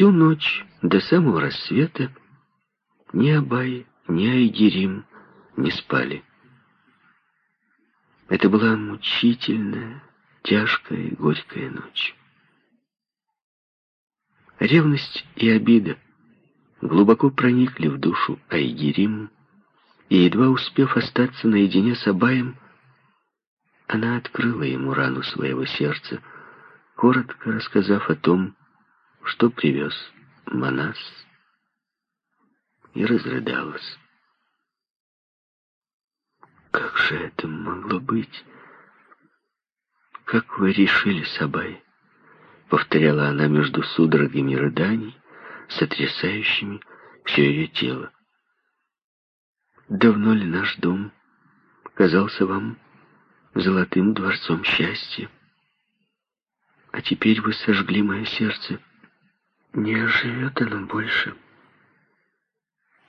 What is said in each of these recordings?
Всю ночь до самого рассвета ни Абай, ни Айгерим не спали. Это была мучительная, тяжкая и горькая ночь. Ревность и обида глубоко проникли в душу Айгерим, и, едва успев остаться наедине с Абаем, она открыла ему рану своего сердца, коротко рассказав о том, что привез Манас, и разрыдалась. «Как же это могло быть? Как вы решили, Сабай?» Повторяла она между судорогами рыданий, сотрясающими все ее тело. «Давно ли наш дом казался вам золотым дворцом счастья? А теперь вы сожгли мое сердце. Не оживет оно больше.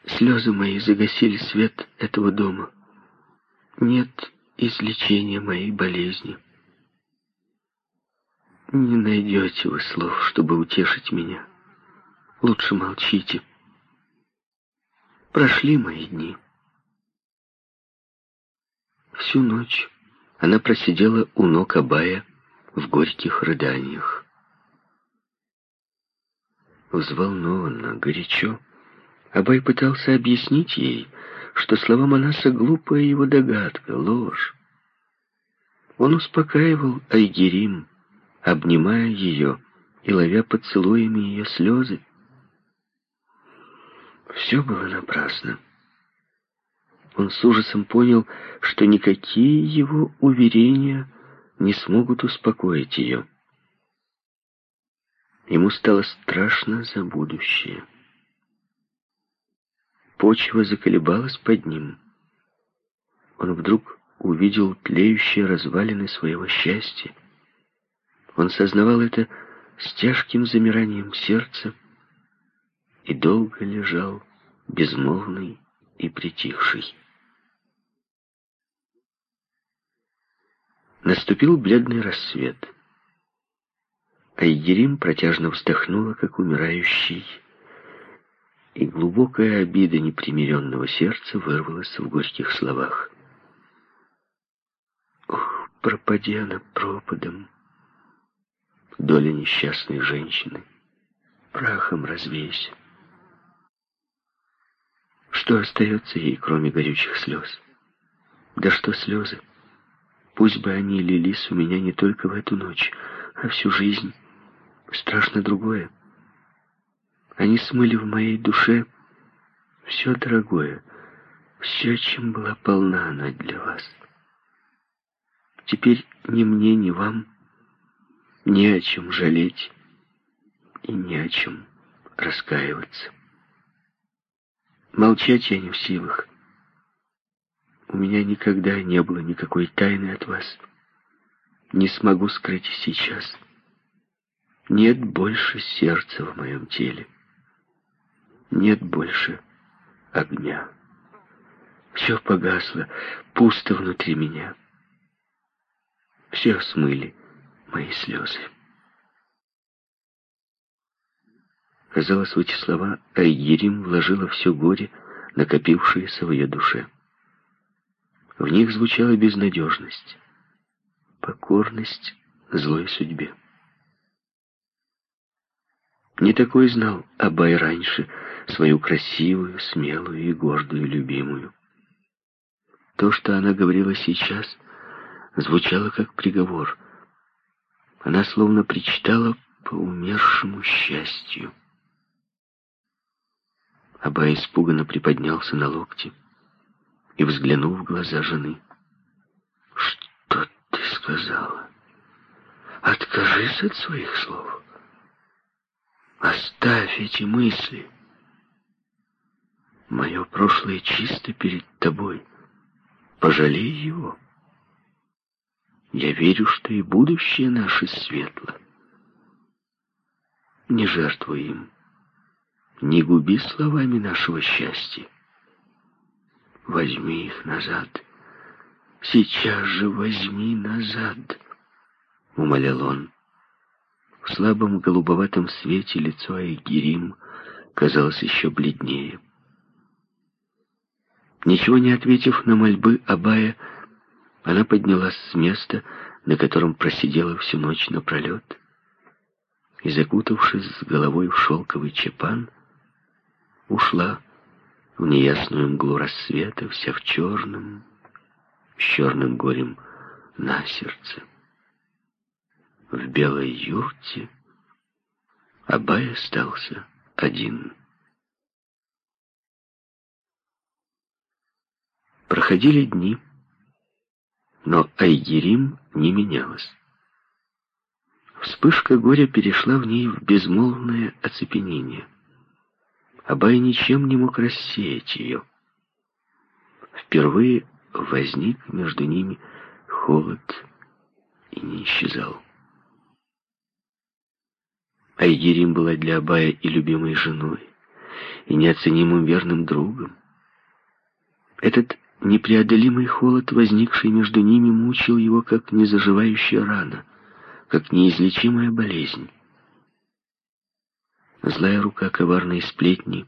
Слезы мои загасили свет этого дома. Нет излечения моей болезни. Не найдете вы слов, чтобы утешить меня. Лучше молчите. Прошли мои дни. Всю ночь она просидела у ног Абая в горьких рыданиях. Взволнованно, горячо, Абай пытался объяснить ей, что слова Манаса — глупая его догадка, ложь. Он успокаивал Айгерим, обнимая ее и ловя поцелуями ее слезы. Все было напрасно. Он с ужасом понял, что никакие его уверения не смогут успокоить ее. Ему стало страшно за будущее. Почва заколебалась под ним. Он вдруг увидел тлеющие развалины своего счастья. Он сознавал это с тяжким замиранием сердца и долго лежал безмолвный и притихший. Наступил бледный рассвет. Айгерим протяжно вздохнула, как умирающий, и глубокая обида непримиренного сердца вырвалась в горьких словах. Ох, пропади она пропадом, доля несчастной женщины, прахом развейся. Что остается ей, кроме горючих слез? Да что слезы? Пусть бы они лились у меня не только в эту ночь, а всю жизнь. Страшно другое. Они смыли в моей душе все дорогое, все, чем была полна она для вас. Теперь ни мне, ни вам не о чем жалеть и не о чем раскаиваться. Молчать я не в силах. У меня никогда не было никакой тайны от вас. Не смогу скрыть сейчас. Нет больше сердца в моем теле. Нет больше огня. Все погасло, пусто внутри меня. Все смыли мои слезы. Казалось, в эти слова Айгерим вложила все горе, накопившееся в ее душе. В них звучала безнадежность, покорность злой судьбе. Не такой знал Абай раньше свою красивую, смелую и гордую любимую. То, что она говорила сейчас, звучало как приговор. Она словно причитала по умершему счастью. Абай испуганно приподнялся на локти и взглянул в глаза жены. «Что ты сказала? Откажись от своих слов. Оставь эти мысли. Мое прошлое чисто перед тобой. Пожалей его. Я верю, что и будущее наше светло. Не жертвуй им. Не губи словами нашего счастья. Возьми их назад. Сейчас же возьми назад, умолял он. В слабом голубоватом свете лицо Айгерим казалось еще бледнее. Ничего не ответив на мольбы Абая, она поднялась с места, на котором просидела всю ночь напролет, и, закутавшись с головой в шелковый чепан, ушла в неясную мглу рассвета, вся в черном, с черным горем на сердце. В белой юрте Абай остался один. Проходили дни, но Айгерим не менялась. Вспышка горя перешла в ней в безмолвное оцепенение. Абай ничем не мог рассеять ее. Впервые возник между ними холод и не исчезал. Айгерим была для Абая и любимой женой, и неоценимым верным другом. Этот непреодолимый холод, возникший между ними, мучил его, как незаживающая рана, как неизлечимая болезнь. Злая рука коварной сплетни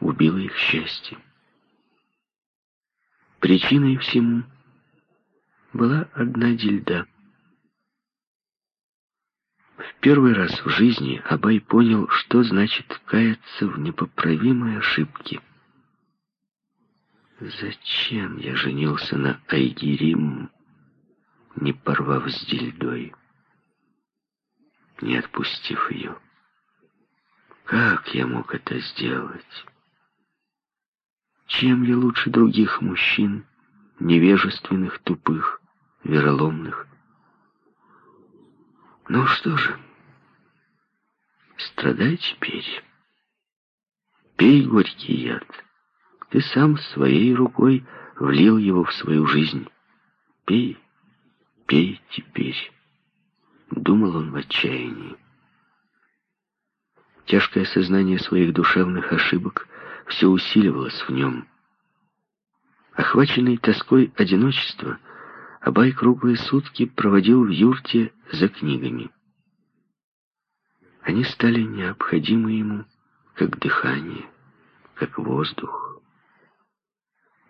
убила их счастье. Причиной всему была одна дельда. Первый раз в жизни Абай понял, что значит каяться в непоправимой ошибке. Зачем я женился на Айгерим, не порвав с дельдой, не отпустив ее? Как я мог это сделать? Чем я лучше других мужчин, невежественных, тупых, вероломных? Ну что же, страдай теперь. Пей горький яд. Ты сам своей рукой влил его в свою жизнь. Пей, пей теперь. Думал он в отчаянии. Тяжкое сознание своих душевных ошибок все усиливалось в нем. Охваченный тоской одиночества, Абай круглые сутки проводил в юрте за книгами. Они стали необходимы ему, как дыхание, как воздух.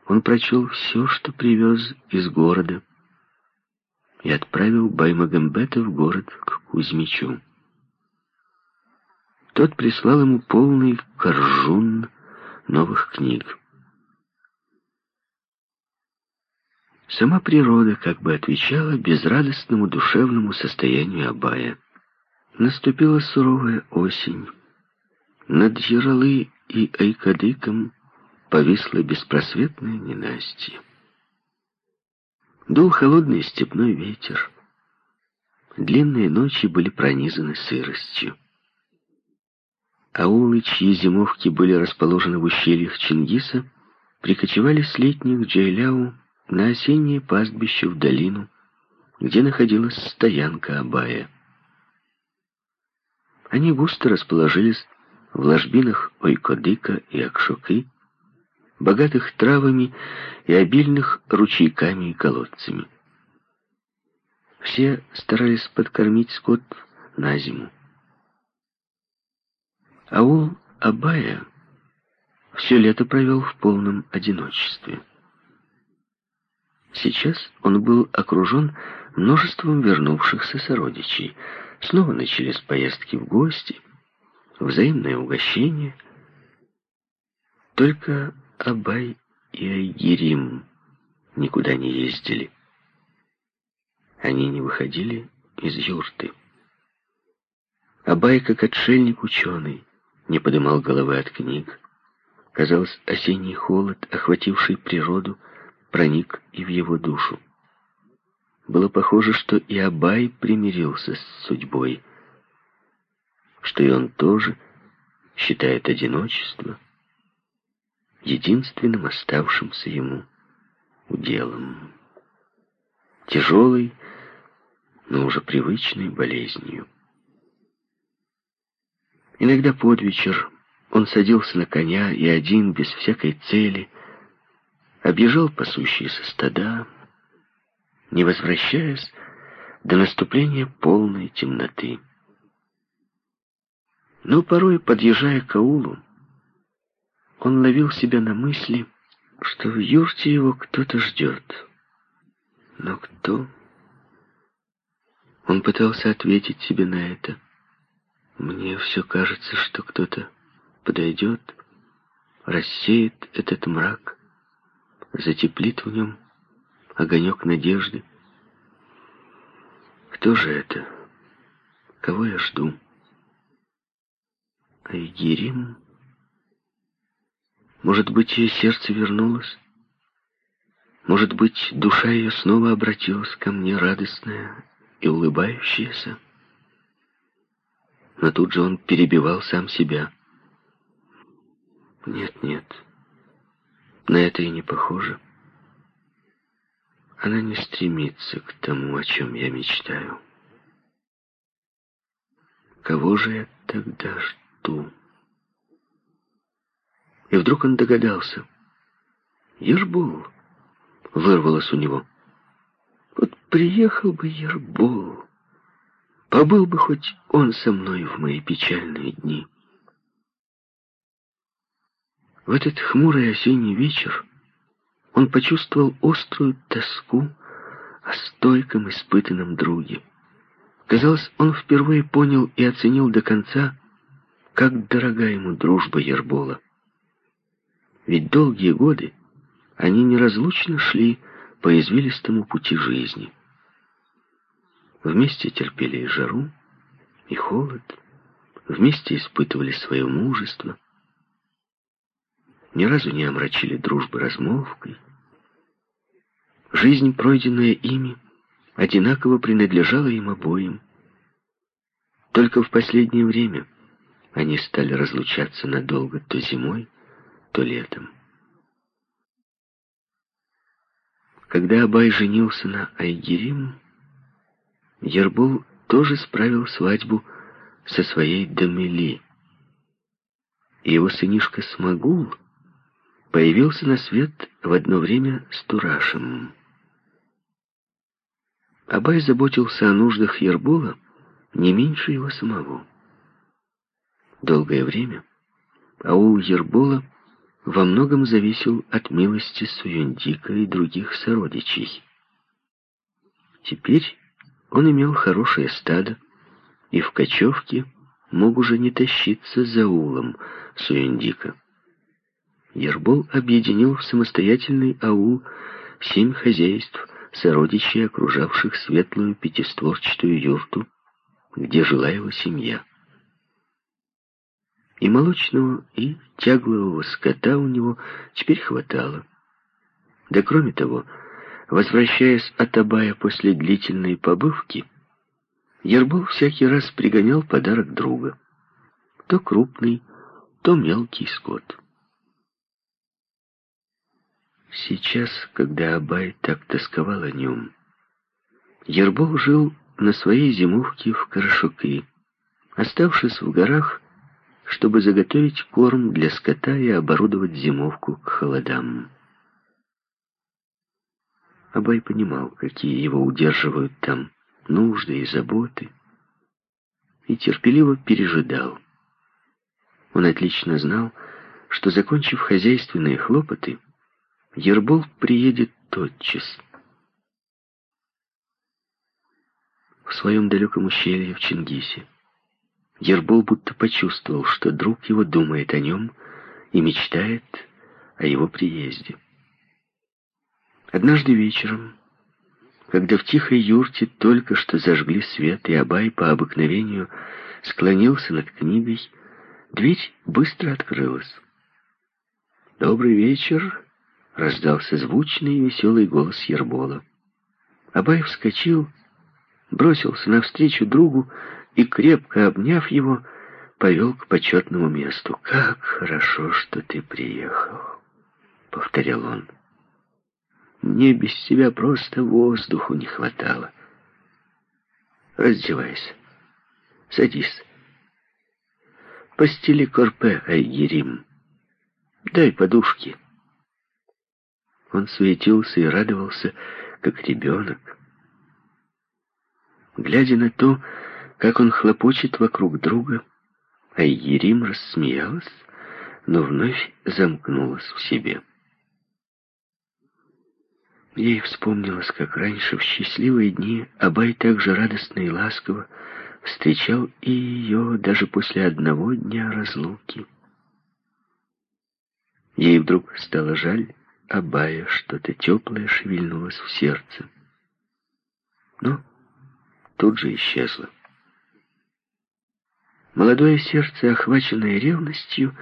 Он прочел все, что привез из города, и отправил Баймагамбета в город к Кузьмичу. Тот прислал ему полный коржун новых книг. Сама природа как бы отвечала безрадостному душевному состоянию Абая. Наступила суровая осень. Над Яралы и Айкадыком повисла беспросветная ненастье. Дул холодный степной ветер. Длинные ночи были пронизаны сыростью. Аулы, чьи зимовки были расположены в ущельях Чингиса, прикочевали с летних Джейляу на осеннее пастбище в долину, где находилась стоянка Абая. Они густо расположились в ложбинах Ойкодыка и Акшуки, богатых травами и обильных ручейками и колодцами. Все старались подкормить скот на зиму. Аул Абая все лето провел в полном одиночестве. Сейчас он был окружен множеством вернувшихся сородичей. Снова начались поездки в гости, взаимное угощение. Только Абай и Айгерим никуда не ездили. Они не выходили из юрты. Абай, как отшельник-ученый, не подымал головы от книг. Казалось, осенний холод, охвативший природу, проник и в его душу. Было похоже, что и Абай примирился с судьбой, что и он тоже считает одиночество единственным оставшимся ему уделом. Тяжелой, но уже привычной болезнью. Иногда под вечер он садился на коня и один, без всякой цели, объезжал пасущиеся стада, не возвращаясь до наступления полной темноты. Но порой, подъезжая к аулу, он ловил себя на мысли, что в юрте его кто-то ждет. Но кто? Он пытался ответить себе на это. Мне все кажется, что кто-то подойдет, рассеет этот мрак, затеплит в нем огонек надежды. Кто же это? Кого я жду? Айгерим? Может быть, ее сердце вернулось? Может быть, душа ее снова обратилась ко мне, радостная и улыбающаяся? Но тут же он перебивал сам себя. Нет, нет, на это и не похоже. Она не стремится к тому, о чем я мечтаю. Кого же я тогда жду? И вдруг он догадался. Ербол вырвалось у него. Вот приехал бы Ербол, побыл бы хоть он со мной в мои печальные дни. В этот хмурый осенний вечер он почувствовал острую тоску о стойком испытанном друге. Казалось, он впервые понял и оценил до конца, как дорога ему дружба Ербола. Ведь долгие годы они неразлучно шли по извилистому пути жизни. Вместе терпели и жару, и холод, вместе испытывали свое мужество — ни разу не омрачили дружбы размолвкой. Жизнь, пройденная ими, одинаково принадлежала им обоим. Только в последнее время они стали разлучаться надолго то зимой, то летом. Когда Абай женился на Айгерим, Ербол тоже справил свадьбу со своей Дамели. Его сынишка Смогул — появился на свет в одно время с Турашем. Абай заботился о нуждах Ербола не меньше его самого. Долгое время аул Ербола во многом зависел от милости Суюндика и других сородичей. Теперь он имел хорошее стадо, и в кочевке мог уже не тащиться за улом Суюндика. Ербол объединил в самостоятельный аул семь хозяйств, сородичей, окружавших светлую пятистворчатую юрту, где жила его семья. И молочного, и тяглового скота у него теперь хватало. Да кроме того, возвращаясь от Абая после длительной побывки, Ербол всякий раз пригонял подарок друга. То крупный, то мелкий скот. Сейчас, когда Абай так тосковал о нем, Ербол жил на своей зимовке в Карашуки, оставшись в горах, чтобы заготовить корм для скота и оборудовать зимовку к холодам. Абай понимал, какие его удерживают там нужды и заботы, и терпеливо пережидал. Он отлично знал, что, закончив хозяйственные хлопоты, Ербол приедет тотчас. В своем далеком ущелье в Чингисе Ербол будто почувствовал, что друг его думает о нем и мечтает о его приезде. Однажды вечером, когда в тихой юрте только что зажгли свет, и Абай по обыкновению склонился над книгой, дверь быстро открылась. «Добрый вечер!» Раздался звучный и веселый голос Ербола. Абай вскочил, бросился навстречу другу и, крепко обняв его, повел к почетному месту. «Как хорошо, что ты приехал!» — повторял он. «Мне без тебя просто воздуху не хватало. Раздевайся, садись. Постели корпе, Айгерим. Дай подушки». Он суетился и радовался, как ребенок. Глядя на то, как он хлопочет вокруг друга, Айгерим рассмеялась, но вновь замкнулась в себе. Ей вспомнилось, как раньше, в счастливые дни, Абай так же радостно и ласково встречал и ее даже после одного дня разлуки. Ей вдруг стало жаль Абая, что-то теплое шевельнулось в сердце. Но тут же исчезло. Молодое сердце, охваченное ревностью,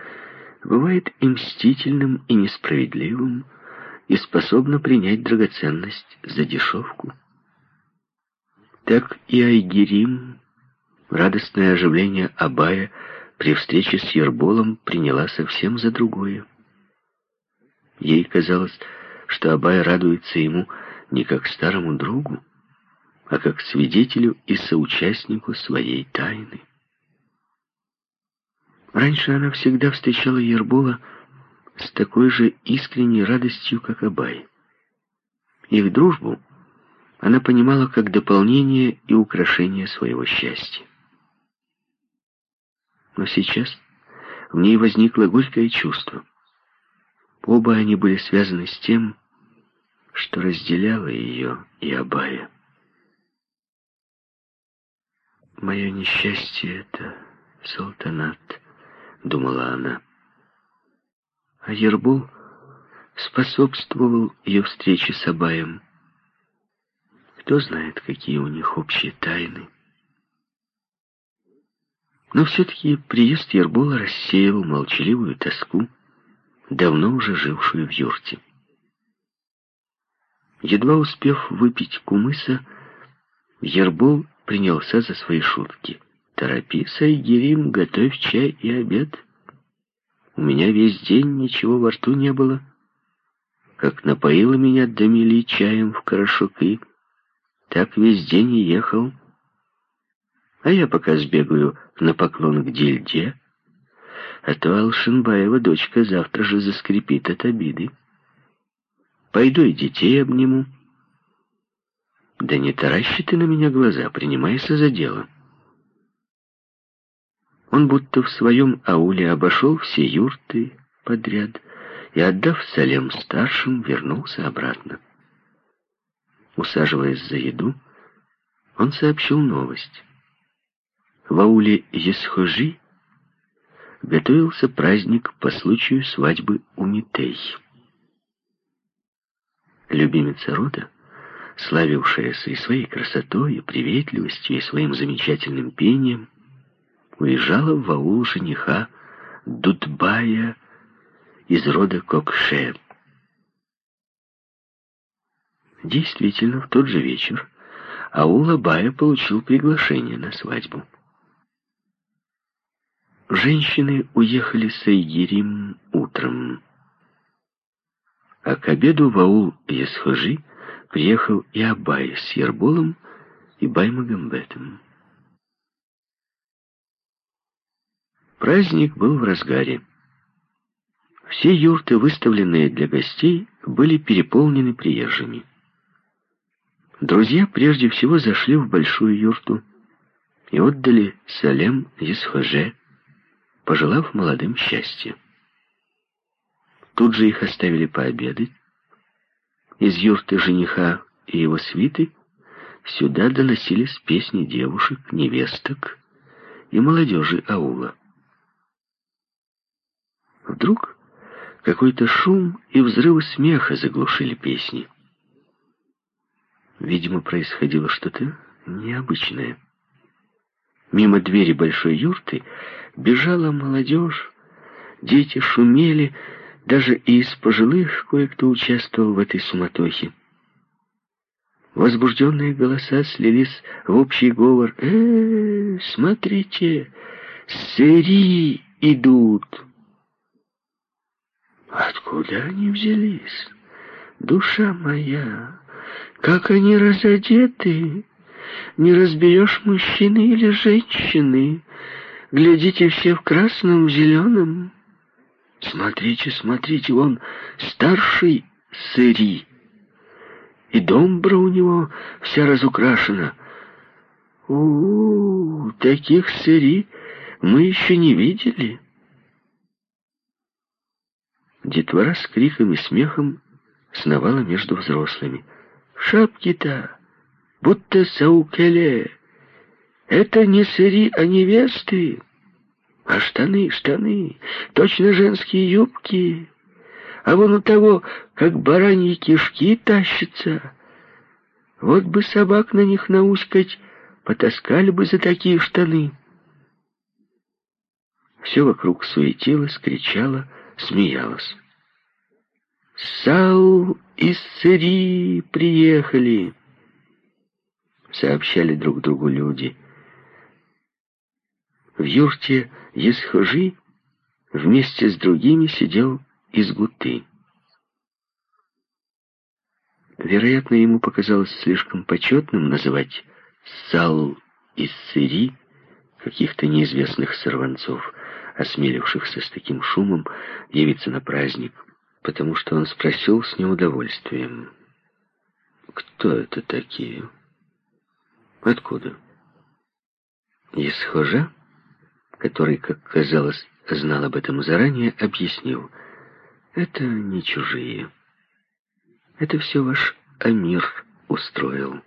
бывает и мстительным, и несправедливым, и способно принять драгоценность за дешевку. Так и Айгерим, радостное оживление Абая при встрече с Ерболом приняла совсем за другое. Ей казалось, что Абай радуется ему не как старому другу, а как свидетелю и соучастнику своей тайны. Раньше она всегда встречала Ербола с такой же искренней радостью, как Абай. Их дружбу она понимала как дополнение и украшение своего счастья. Но сейчас в ней возникло горькое чувство. Оба они были связаны с тем, что разделяло ее и Абая. «Мое несчастье — это султанат», — думала она. А Ербол способствовал ее встрече с Абаем. Кто знает, какие у них общие тайны. Но все-таки приезд Ербола рассеял молчаливую тоску, давно уже жившую в юрте. Едва успев выпить кумыса, Ербол принялся за свои шутки. «Торопись, Айгерим, готовь чай и обед. У меня весь день ничего во рту не было. Как напоила меня Дамили чаем в Карашуки, так весь день и ехал. А я пока сбегаю на поклон к Дильде, а то Алшинбаева дочка завтра же заскрипит от обиды. Пойду и детей обниму. Да не таращи ты на меня глаза, принимайся за дело. Он будто в своем ауле обошел все юрты подряд и, отдав Салем старшим, вернулся обратно. Усаживаясь за еду, он сообщил новость. В ауле Есхожи готовился праздник по случаю свадьбы у Митей. Любимица рода, славившаяся и своей красотой, и приветливостью, и своим замечательным пением, уезжала в аул жениха Дудбая из рода Кокше. Действительно, в тот же вечер аул Абая получил приглашение на свадьбу. Женщины уехали с Айгирим утром. А к обеду в аул Есхожи приехал и Абай с Ерболом и Баймагамбетом. Праздник был в разгаре. Все юрты, выставленные для гостей, были переполнены приезжими. Друзья прежде всего зашли в большую юрту и отдали салем Есхоже, пожелав молодым счастья. Тут же их оставили пообедать. Из юрты жениха и его свиты сюда доносились песни девушек, невесток и молодежи аула. Вдруг какой-то шум и взрывы смеха заглушили песни. Видимо, происходило что-то необычное. Мимо двери большой юрты бежала молодежь, дети шумели, даже и из пожилых кое-кто участвовал в этой суматохе. Возбужденные голоса слились в общий говор. «Э, смотрите, сыри идут!» Откуда они взялись? Душа моя, как они разодеты! Не разберешь, мужчины или женщины. Глядите все в красном, зеленом. Смотрите, смотрите, он старший сыри. И домбра у него вся разукрашена. У, -у, -у таких сыри мы еще не видели». Детвора с криком и смехом сновала между взрослыми. «Шапки-то, будто саукеле, это не сыри, а невесты, а штаны, штаны, точно женские юбки, а вон у того, как бараньи кишки тащатся. Вот бы собак на них науськать, потаскали бы за такие штаны». Все вокруг суетилось, кричало, смеялась. «Сау и Сыри приехали!» Сообщали друг другу люди. В юрте Есхожи вместе с другими сидел Изгуты. Вероятно, ему показалось слишком почетным называть Сал и Сыри каких-то неизвестных сорванцов — осмелившихся с таким шумом явиться на праздник, потому что он спросил с неудовольствием. «Кто это такие? Откуда?» Исхожа, который, как казалось, знал об этом заранее, объяснил. «Это не чужие. Это все ваш Амир устроил».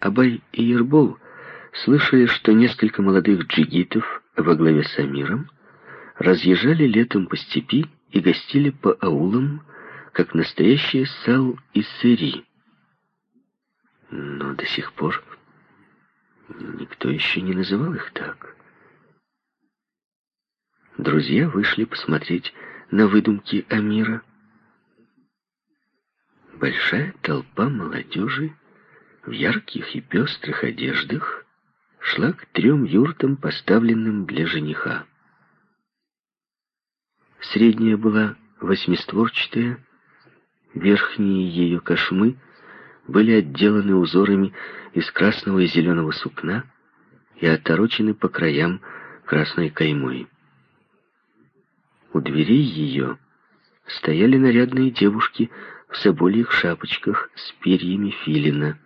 Абай и Ербол слышали, что несколько молодых джигитов во главе с Амиром разъезжали летом по степи и гостили по аулам, как настоящие сал и сыри. Но до сих пор никто еще не называл их так. Друзья вышли посмотреть на выдумки Амира. Большая толпа молодежи в ярких и пестрых одеждах шла к трем юртам, поставленным для жениха. Средняя была восьмистворчатая, верхние ее кошмы были отделаны узорами из красного и зеленого сукна и оторочены по краям красной каймой. У дверей ее стояли нарядные девушки в собольих шапочках с перьями филина,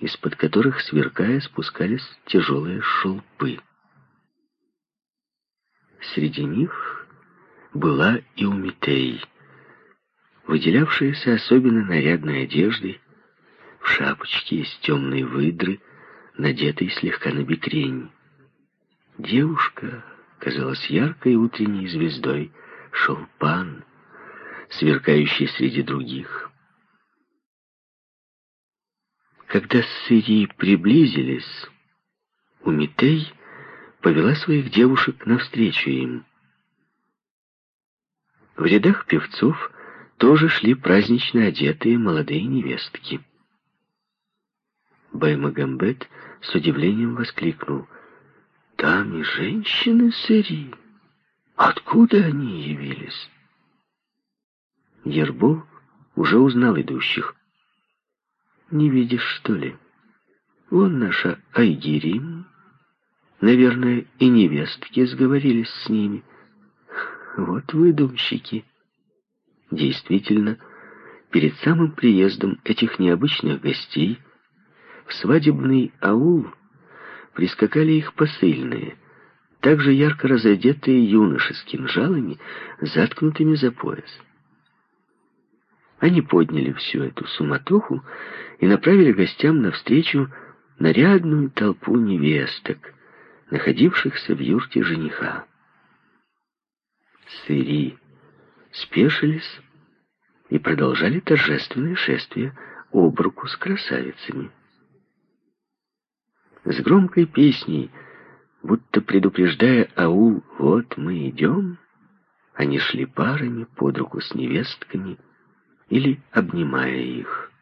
из-под которых, сверкая, спускались тяжелые шелпы. Среди них была и Умитей, выделявшаяся особенно нарядной одеждой, в шапочке из темной выдры, надетой слегка на бекрень. Девушка казалась яркой утренней звездой, шелпан, сверкающий среди других. Когда сыри приблизились, Умитей повела своих девушек навстречу им. В рядах певцов тоже шли празднично одетые молодые невестки. Баймагамбет с удивлением воскликнул. «Там и женщины сыри. Откуда они явились?» Ербол уже узнал идущих. Не видишь, что ли? Вон наша Айгерим. Наверное, и невестки сговорились с ними. Вот выдумщики. Действительно, перед самым приездом этих необычных гостей в свадебный аул прискакали их посыльные, также ярко разодетые юноши с кинжалами, заткнутыми за пояс. Они подняли всю эту суматоху и направили гостям навстречу нарядную толпу невесток, находившихся в юрте жениха. Сыри спешились и продолжали торжественное шествие об руку с красавицами. С громкой песней, будто предупреждая аул «Вот мы идем», они шли парами под руку с невестками, или обнимая их.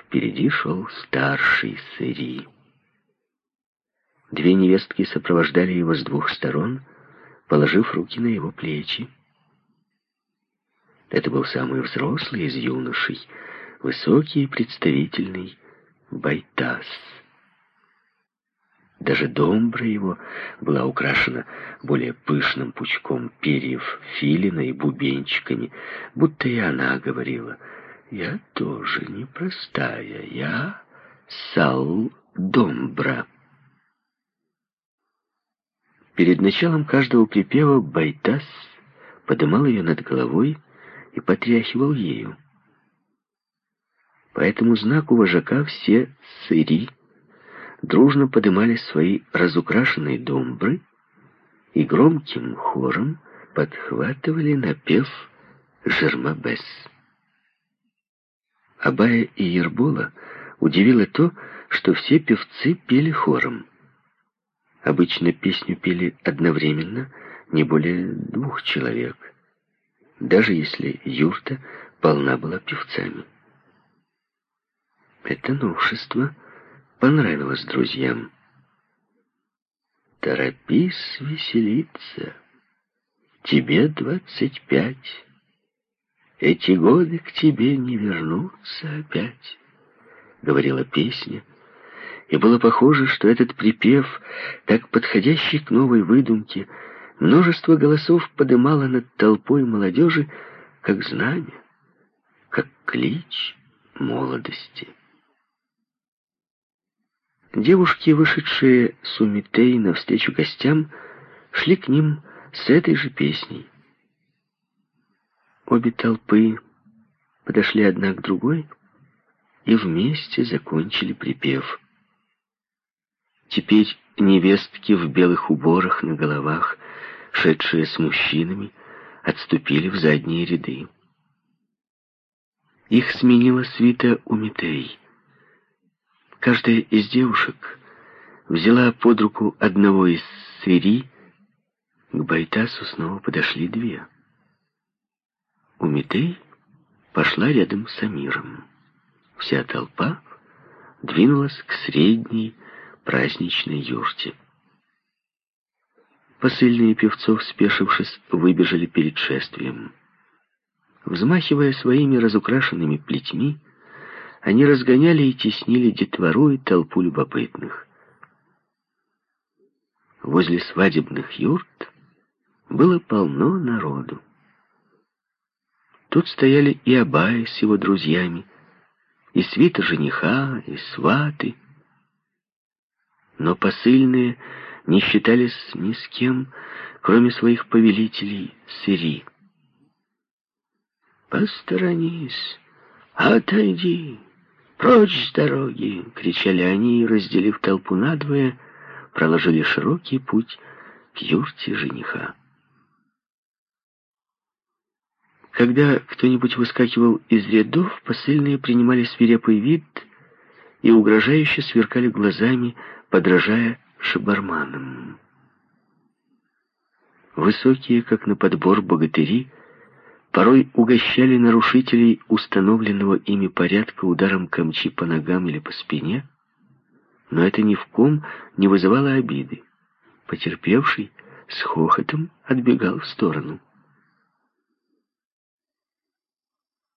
Впереди шел старший Сыри. Две невестки сопровождали его с двух сторон, положив руки на его плечи. Это был самый взрослый из юношей, высокий и представительный Байтас. Даже домбра его была украшена более пышным пучком перьев филина и бубенчиками, будто и она говорила, «Я тоже непростая, я Сал Домбра». Перед началом каждого припева Байтас подымал ее над головой и потряхивал ею. По этому знаку вожака все сыри дружно подымали свои разукрашенные домбры и громким хором подхватывали напев «Жермабес». Абая и Ербола удивило то, что все певцы пели хором. Обычно песню пели одновременно не более двух человек, даже если юрта полна была певцами. Это новшество понравилось друзьям. «Торопись веселиться, тебе двадцать пять, эти годы к тебе не вернутся опять», — говорила песня, и было похоже, что этот припев, так подходящий к новой выдумке, множество голосов подымало над толпой молодежи, как знамя, как клич молодости. Девушки, вышедшие с Умитей навстречу гостям, шли к ним с этой же песней. Обе толпы подошли одна к другой и вместе закончили припев. Теперь невестки в белых уборах на головах, шедшие с мужчинами, отступили в задние ряды. Их сменила свита Умитей. Каждая из девушек взяла под руку одного из сыри, к Байтасу снова подошли две. Умитей пошла рядом с Амиром. Вся толпа двинулась к средней праздничной юрте. Посыльные певцов, спешившись, выбежали перед шествием. Взмахивая своими разукрашенными плетьми, они разгоняли и теснили детвору и толпу любопытных. Возле свадебных юрт было полно народу. Тут стояли и Абай с его друзьями, и свита жениха, и сваты. Но посыльные не считались ни с кем, кроме своих повелителей Сири. «Посторонись, отойди!» «Прочь с дороги!» — кричали они, и, разделив толпу надвое, проложили широкий путь к юрте жениха. Когда кто-нибудь выскакивал из рядов, посыльные принимали свирепый вид и угрожающе сверкали глазами, подражая шабарманам. Высокие, как на подбор, богатыри — порой угощали нарушителей установленного ими порядка ударом камчи по ногам или по спине, но это ни в ком не вызывало обиды. Потерпевший с хохотом отбегал в сторону.